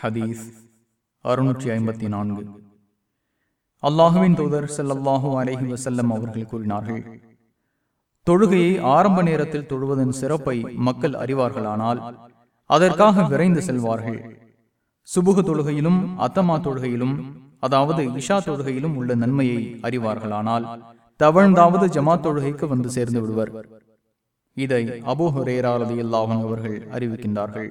ஹதீஸ் அறுநூற்றி ஐம்பத்தி நான்கு. அல்லாஹுவின் தூதர் செல்லல்லாஹூ அலஹி வசல்லம் அவர்கள் கூறினார்கள் தொழுகையை ஆரம்ப நேரத்தில் தொழுவதன் சிறப்பை மக்கள் அறிவார்களானால் அதற்காக விரைந்து செல்வார்கள். சுபுகு தொழுகையிலும் அத்தமா தொழுகையிலும் அதாவது இஷா தொழுகையிலும் உள்ள நன்மையை அறிவார்களானால் தவழ்ந்தாவது ஜமா தொழுகைக்கு வந்து சேர்ந்து விடுவர். இதை அபு ஹுரேரா ரதி அவர்கள் அறிவிக்கின்றார்கள்.